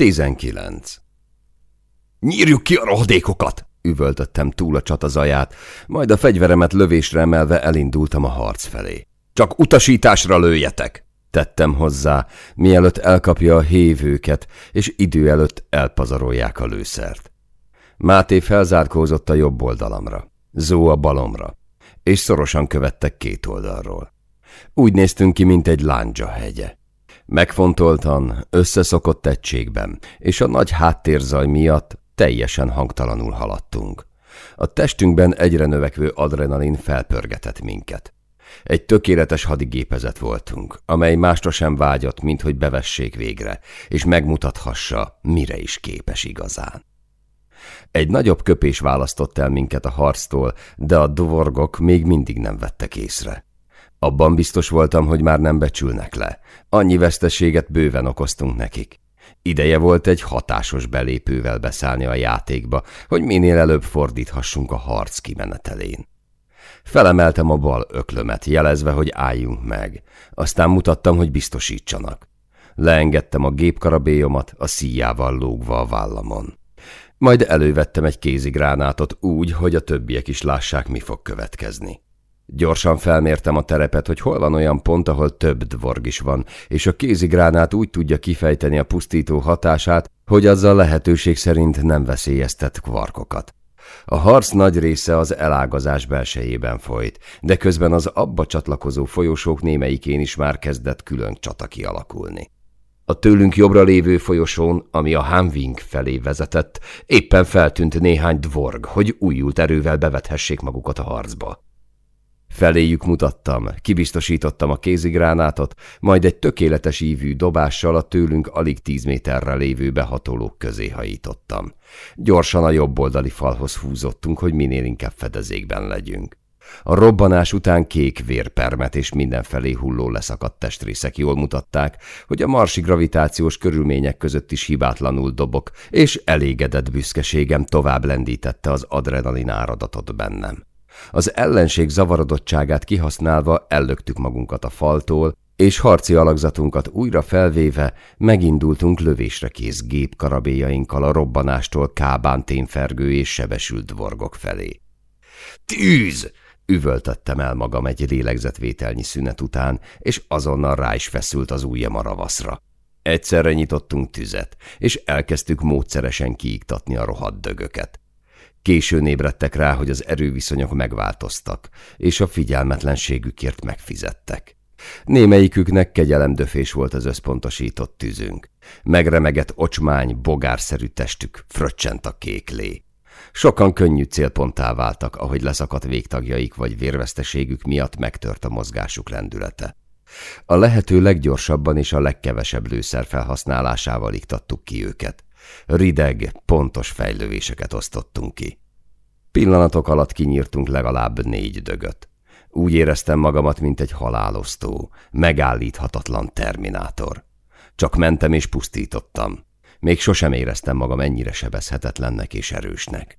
19. Nyírjuk ki a rohadékokat! Üvöltöttem túl a csata zaját, majd a fegyveremet lövésre emelve elindultam a harc felé. Csak utasításra lőjetek! Tettem hozzá, mielőtt elkapja a hévőket, és idő előtt elpazarolják a lőszert. Máté felzárkózott a jobb oldalamra, Zó a balomra, és szorosan követtek két oldalról. Úgy néztünk ki, mint egy lándzsa hegye. Megfontoltan, összeszokott egységben, és a nagy háttérzaj miatt teljesen hangtalanul haladtunk. A testünkben egyre növekvő adrenalin felpörgetett minket. Egy tökéletes hadigépezet voltunk, amely másra sem vágyott, mint hogy bevessék végre, és megmutathassa, mire is képes igazán. Egy nagyobb köpés választott el minket a harctól, de a dvorgok még mindig nem vettek észre. Abban biztos voltam, hogy már nem becsülnek le. Annyi veszteséget bőven okoztunk nekik. Ideje volt egy hatásos belépővel beszállni a játékba, hogy minél előbb fordíthassunk a harc kimenetelén. Felemeltem a bal öklömet, jelezve, hogy álljunk meg. Aztán mutattam, hogy biztosítsanak. Leengedtem a gépkarabélyomat, a szíjával lógva a vállamon. Majd elővettem egy kézigránátot úgy, hogy a többiek is lássák, mi fog következni. Gyorsan felmértem a terepet, hogy hol van olyan pont, ahol több dvorg is van, és a kézigránát úgy tudja kifejteni a pusztító hatását, hogy azzal lehetőség szerint nem veszélyeztet kvarkokat. A harc nagy része az elágazás belsejében folyt, de közben az abba csatlakozó folyosók némelyikén is már kezdett külön csata kialakulni. A tőlünk jobbra lévő folyosón, ami a Hamving felé vezetett, éppen feltűnt néhány dvorg, hogy újult erővel bevethessék magukat a harcba. Feléjük mutattam, kibiztosítottam a kézigránátot, majd egy tökéletes ívű dobással a tőlünk alig tíz méterre lévő behatolók közé hajítottam. Gyorsan a jobb oldali falhoz húzottunk, hogy minél inkább fedezékben legyünk. A robbanás után kék vérpermet és mindenfelé hulló leszakadt testrészek jól mutatták, hogy a marsi gravitációs körülmények között is hibátlanul dobok, és elégedett büszkeségem tovább lendítette az adrenalin áradatot bennem. Az ellenség zavarodottságát kihasználva ellöktük magunkat a faltól, és harci alakzatunkat újra felvéve megindultunk lövésre kész gépkarabéjainkkal a robbanástól kábán témfergő és sebesült dvorgok felé. Tűz! Üvöltöttem el magam egy lélegzetvételnyi szünet után, és azonnal rá is feszült az ujjam a ravaszra. Egyszerre nyitottunk tüzet, és elkezdtük módszeresen kiiktatni a rohadt dögöket. Későn ébredtek rá, hogy az erőviszonyok megváltoztak, és a figyelmetlenségükért megfizettek. Némelyiküknek kegyelemdöfés volt az összpontosított tűzünk. Megremegett ocsmány, bogárszerű testük fröccsent a kék lé. Sokan könnyű célponttá váltak, ahogy leszakadt végtagjaik vagy vérveszteségük miatt megtört a mozgásuk lendülete. A lehető leggyorsabban és a legkevesebb lőszer felhasználásával iktattuk ki őket. Rideg, pontos fejlővéseket osztottunk ki. Pillanatok alatt kinyírtunk legalább négy dögöt. Úgy éreztem magamat, mint egy halálosztó, megállíthatatlan terminátor. Csak mentem és pusztítottam. Még sosem éreztem magam ennyire sebezhetetlennek és erősnek.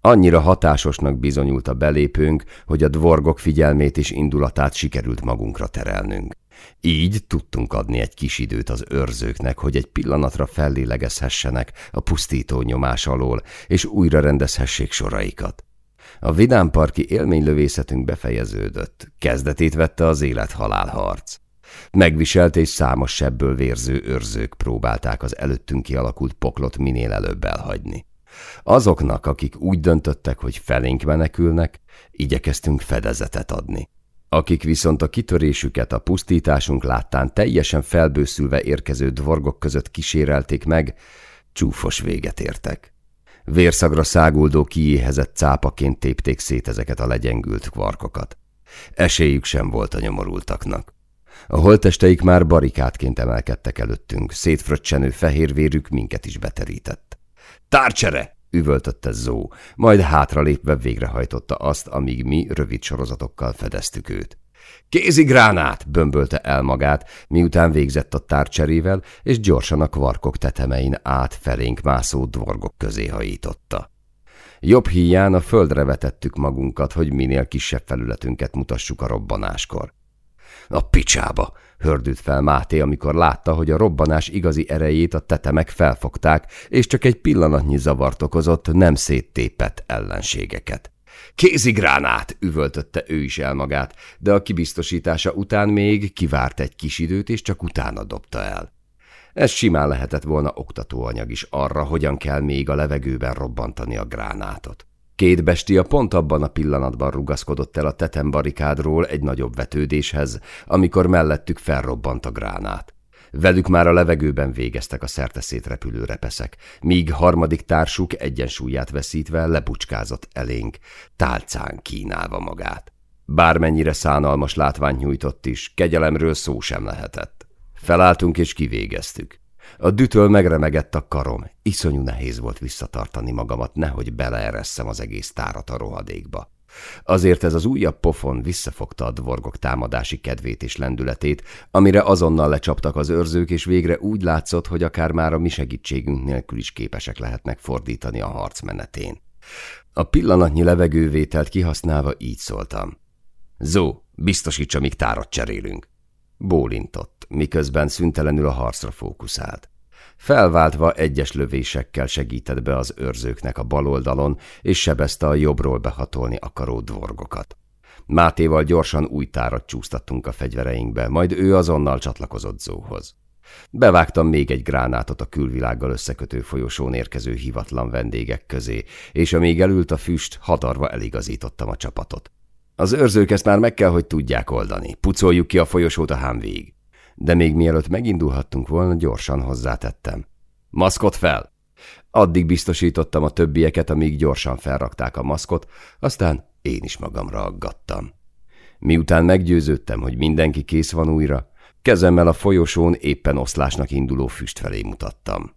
Annyira hatásosnak bizonyult a belépőnk, hogy a dvorgok figyelmét és indulatát sikerült magunkra terelnünk. Így tudtunk adni egy kis időt az őrzőknek, hogy egy pillanatra fellélegezhessenek a pusztító nyomás alól, és újra rendezhessék soraikat. A vidámparki élménylövészetünk befejeződött, kezdetét vette az élet-halál harc. Megviselt és számos sebből vérző őrzők próbálták az előttünk kialakult poklot minél előbb elhagyni. Azoknak, akik úgy döntöttek, hogy felénk menekülnek, igyekeztünk fedezetet adni. Akik viszont a kitörésüket a pusztításunk láttán teljesen felbőszülve érkező dvorgok között kísérelték meg, csúfos véget értek. Vérszagra száguldó kiéhezett cápaként tépték szét ezeket a legyengült kvarkokat. Esélyük sem volt a nyomorultaknak. A holtesteik már barikátként emelkedtek előttünk, szétfröccsenő fehérvérük minket is beterített. Tárcsere! Üvöltötte Zó, majd hátralépve végrehajtotta azt, amíg mi rövid sorozatokkal fedeztük őt. Kézigránát! bömbölte el magát, miután végzett a tárcserével, és gyorsan a kvarkok tetemein át felénk mászó dvorgok közé hajította. Jobb híján a földre vetettük magunkat, hogy minél kisebb felületünket mutassuk a robbanáskor. A picsába! hördült fel Máté, amikor látta, hogy a robbanás igazi erejét a tetemek felfogták, és csak egy pillanatnyi zavart okozott, nem széttépett ellenségeket. Kézigránát! üvöltötte ő is el magát, de a kibiztosítása után még kivárt egy kis időt, és csak utána dobta el. Ez simán lehetett volna oktatóanyag is arra, hogyan kell még a levegőben robbantani a gránátot. Két bestia pont abban a pillanatban rugaszkodott el a tetembarikádról egy nagyobb vetődéshez, amikor mellettük felrobbant a gránát. Velük már a levegőben végeztek a szerte repülő repeszek, míg harmadik társuk egyensúlyát veszítve lebucskázott elénk, tálcán kínálva magát. Bármennyire szánalmas látványt nyújtott is, kegyelemről szó sem lehetett. Felálltunk és kivégeztük. A dütől megremegett a karom, iszonyú nehéz volt visszatartani magamat, nehogy beleeresszem az egész tárat a rohadékba. Azért ez az újabb pofon visszafogta a dvorgok támadási kedvét és lendületét, amire azonnal lecsaptak az őrzők, és végre úgy látszott, hogy akár már a mi segítségünk nélkül is képesek lehetnek fordítani a harc menetén. A pillanatnyi levegővételt kihasználva így szóltam. Zó, biztosítsa, míg tárat cserélünk. Bólintott, miközben szüntelenül a harcra fókuszált. Felváltva egyes lövésekkel segített be az őrzőknek a bal oldalon, és sebezte a jobbról behatolni akaró dvorgokat. Mátéval gyorsan új tárat csúsztattunk a fegyvereinkbe, majd ő azonnal csatlakozott Zóhoz. Bevágtam még egy gránátot a külvilággal összekötő folyosón érkező hivatlan vendégek közé, és amíg elült a füst, hadarva eligazítottam a csapatot. Az őrzők ezt már meg kell, hogy tudják oldani. Pucoljuk ki a folyosót a hámvég de még mielőtt megindulhattunk volna, gyorsan hozzátettem. Maszkot fel! Addig biztosítottam a többieket, amíg gyorsan felrakták a maszkot, aztán én is magamra aggattam. Miután meggyőződtem, hogy mindenki kész van újra, kezemmel a folyosón éppen oszlásnak induló füst felé mutattam.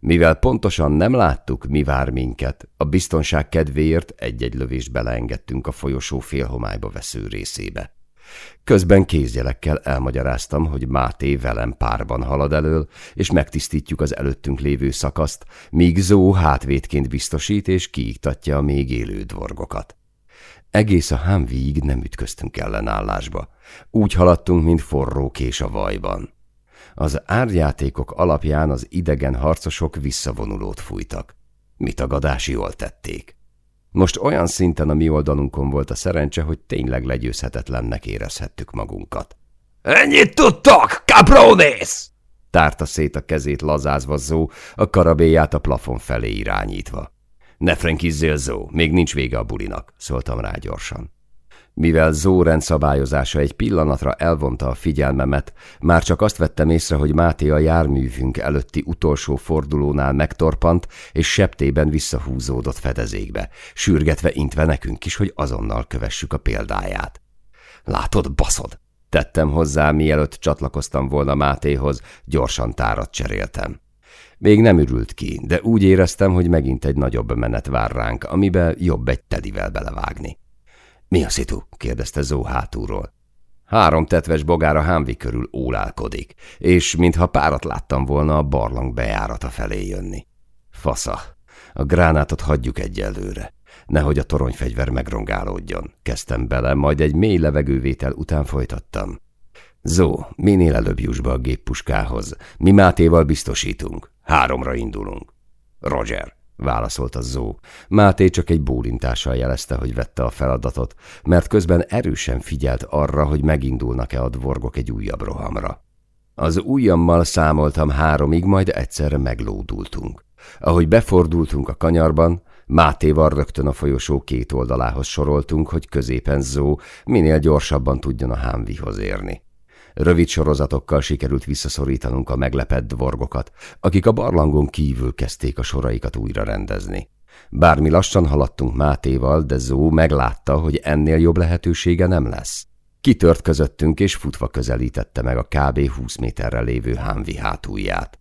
Mivel pontosan nem láttuk, mi vár minket, a biztonság kedvéért egy-egy lövést beleengedtünk a folyosó félhomályba vesző részébe. Közben kézjelekkel elmagyaráztam, hogy Máté velem párban halad elől, és megtisztítjuk az előttünk lévő szakaszt, míg Zó hátvétként biztosít és kiiktatja a még élő dvorgokat. Egész a hámvíig nem ütköztünk ellenállásba. Úgy haladtunk, mint forró kés a vajban. Az árjátékok alapján az idegen harcosok visszavonulót fújtak. Mit a jól tették. Most olyan szinten a mi oldalunkon volt a szerencse, hogy tényleg legyőzhetetlennek érezhettük magunkat. – Ennyit tudtok, caprones! tárta szét a kezét lazázva Zó, a karabéját a plafon felé irányítva. – Ne frenkizzél, Zó, még nincs vége a bulinak – szóltam rá gyorsan. Mivel Zórend szabályozása egy pillanatra elvonta a figyelmemet, már csak azt vettem észre, hogy Máté a járművünk előtti utolsó fordulónál megtorpant, és septében visszahúzódott fedezékbe, sürgetve intve nekünk is, hogy azonnal kövessük a példáját. Látod, baszod! Tettem hozzá, mielőtt csatlakoztam volna Mátéhoz, gyorsan tárat cseréltem. Még nem ürült ki, de úgy éreztem, hogy megint egy nagyobb menet vár ránk, amibe jobb egy tedivel belevágni. Mi a szitu? kérdezte Zó hátulról. Három tetves bogár a hámvi körül ólálkodik, és mintha párat láttam volna a barlang bejárata felé jönni. Fasza, a gránátot hagyjuk egyelőre. Nehogy a toronyfegyver megrongálódjon. Kezdtem bele, majd egy mély levegővétel után folytattam. Zó, minél előbb juss be a géppuskához. Mi Mátéval biztosítunk. Háromra indulunk. Roger válaszolta Zó. Máté csak egy bólintással jelezte, hogy vette a feladatot, mert közben erősen figyelt arra, hogy megindulnak-e a dvorgok egy újabb rohamra. Az ujjammal számoltam háromig, majd egyszerre meglódultunk. Ahogy befordultunk a kanyarban, Mátéval rögtön a folyosó két oldalához soroltunk, hogy középen Zó minél gyorsabban tudjon a hámvihoz érni. Rövid sorozatokkal sikerült visszaszorítanunk a meglepett dvorgokat, akik a barlangon kívül kezdték a soraikat újra rendezni. Bármi lassan haladtunk Mátéval, de Zó meglátta, hogy ennél jobb lehetősége nem lesz. Kitört közöttünk, és futva közelítette meg a kb. 20 méterre lévő hámvi hátulját.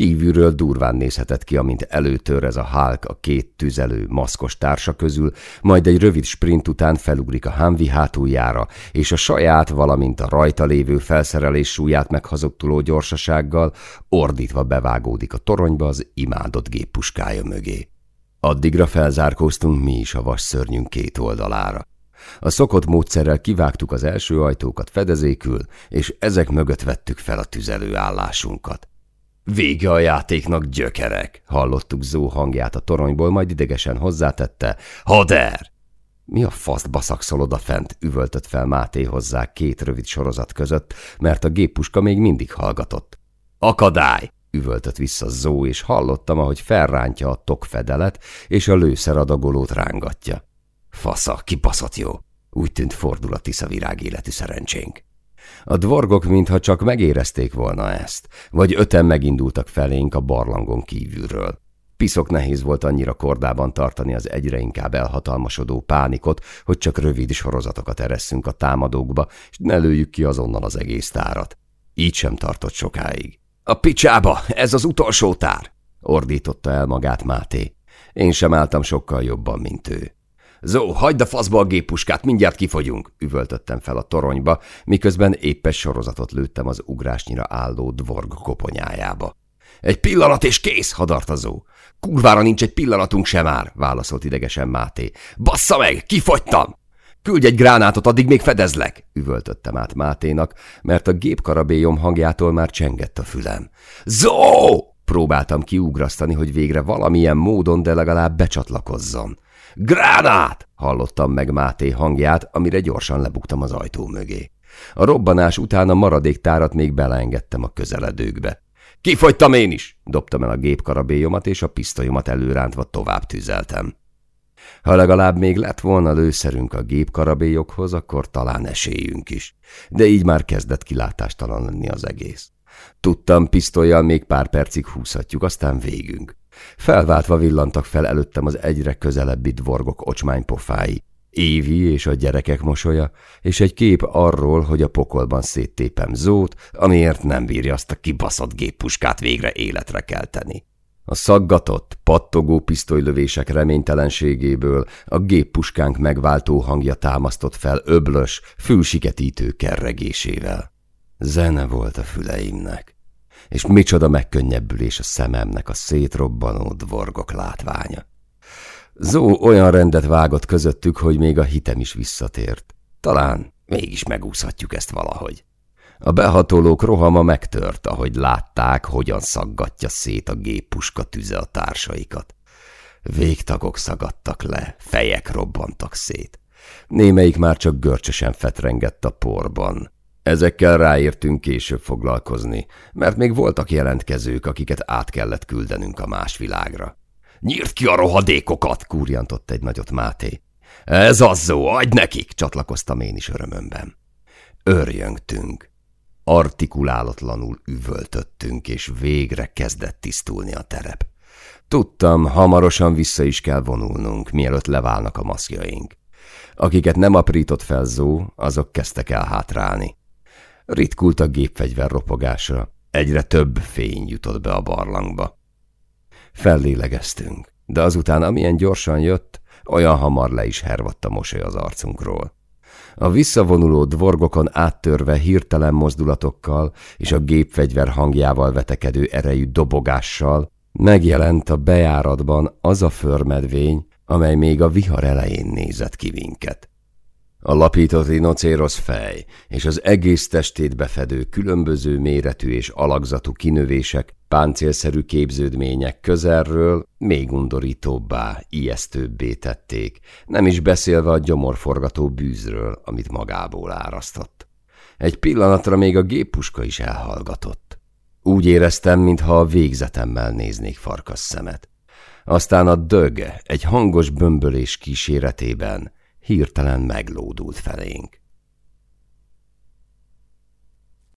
Kívülről durván nézhetett ki, amint előtör ez a Hulk a két tüzelő, maszkos társa közül, majd egy rövid sprint után felugrik a Humvee hátuljára, és a saját, valamint a rajta lévő felszerelés súlyát meghazogtuló gyorsasággal ordítva bevágódik a toronyba az imádott géppuskája mögé. Addigra felzárkóztunk mi is a vas szörnyünk két oldalára. A szokott módszerrel kivágtuk az első ajtókat fedezékül, és ezek mögött vettük fel a tüzelő állásunkat. Vége a játéknak, gyökerek! Hallottuk Zó hangját a toronyból, majd idegesen hozzátette. Hader! Mi a faszt baszakszol fent? üvöltött fel Máté hozzá két rövid sorozat között, mert a géppuska még mindig hallgatott. Akadály! üvöltött vissza Zó, és hallottam, ahogy felrántja a tokfedelet, és a lőszer adagolót rángatja. Fasza, kibaszott jó! Úgy tűnt fordul a tisza virág életű szerencsénk. A dvorgok mintha csak megérezték volna ezt, vagy öten megindultak felénk a barlangon kívülről. Piszok nehéz volt annyira kordában tartani az egyre inkább elhatalmasodó pánikot, hogy csak rövid sorozatokat eresszünk a támadókba, és ne lőjük ki azonnal az egész tárat. Így sem tartott sokáig. A picsába, ez az utolsó tár! ordította el magát Máté. Én sem álltam sokkal jobban, mint ő. Zó, hagyd a faszba a géppuskát, mindjárt kifogyunk, üvöltöttem fel a toronyba, miközben éppes sorozatot lőttem az ugrásnyira álló dvorg koponyájába. Egy pillanat és kész, hadarta Zó. Kurvára nincs egy pillanatunk sem már, válaszolt idegesen Máté. Bassza meg, kifogytam! Küldj egy gránátot, addig még fedezlek, üvöltöttem át Máténak, mert a gépkarabélyom hangjától már csengett a fülem. Zó! Próbáltam kiugrasztani, hogy végre valamilyen módon, de legalább becsatlakozzon. Gránát! Hallottam meg Máté hangját, amire gyorsan lebuktam az ajtó mögé. A robbanás után a maradék tárat még beleengedtem a közeledőkbe. Kifogytam én is! Dobtam el a gépkarabélyomat, és a pisztolyomat előrántva tovább tüzeltem. Ha legalább még lett volna lőszerünk a gépkarabélyokhoz, akkor talán esélyünk is. De így már kezdett kilátástalan lenni az egész. Tudtam, pisztolyjal még pár percig húzhatjuk, aztán végünk. Felváltva villantak fel előttem az egyre közelebbi dvorgok ocsmánypofái. Évi és a gyerekek mosolya, és egy kép arról, hogy a pokolban széttépem Zót, amiért nem bírja azt a kibaszott géppuskát végre életre kelteni. A szaggatott, pattogó pisztolylövések reménytelenségéből a géppuskánk megváltó hangja támasztott fel öblös, fülsiketítő kerregésével. Zene volt a füleimnek és micsoda megkönnyebbülés a szememnek a szétrobbanó dvorgok látványa. Zó olyan rendet vágott közöttük, hogy még a hitem is visszatért. Talán mégis megúszhatjuk ezt valahogy. A behatolók rohama megtört, ahogy látták, hogyan szaggatja szét a géppuska tüze a társaikat. Végtagok szagadtak le, fejek robbantak szét. Némelyik már csak görcsösen fetrengett a porban. Ezekkel ráértünk később foglalkozni, mert még voltak jelentkezők, akiket át kellett küldenünk a más világra. Nyírt ki a rohadékokat, kúrjantott egy nagyot Máté. Ez azzó, adj nekik, csatlakoztam én is örömömben. Örjöngtünk. Artikulálatlanul üvöltöttünk, és végre kezdett tisztulni a terep. Tudtam, hamarosan vissza is kell vonulnunk, mielőtt leválnak a maszkjaink. Akiket nem aprított fel Zó, azok kezdtek el hátrálni. Ritkult a gépfegyver ropogása. Egyre több fény jutott be a barlangba. Fellélegeztünk, de azután amilyen gyorsan jött, olyan hamar le is hervadt a mosoly az arcunkról. A visszavonuló dvorgokon áttörve hirtelen mozdulatokkal és a gépfegyver hangjával vetekedő erejű dobogással megjelent a bejáratban az a förmedvény, amely még a vihar elején nézett ki minket. A lapított rinocérosz fej és az egész testét befedő különböző méretű és alakzatú kinövések, páncélszerű képződmények közelről még undorítóbbá, ijesztőbbé tették, nem is beszélve a gyomorforgató bűzről, amit magából árasztott. Egy pillanatra még a géppuska is elhallgatott. Úgy éreztem, mintha a végzetemmel néznék farkas szemet. Aztán a dög egy hangos bömbölés kíséretében hirtelen meglódult felénk.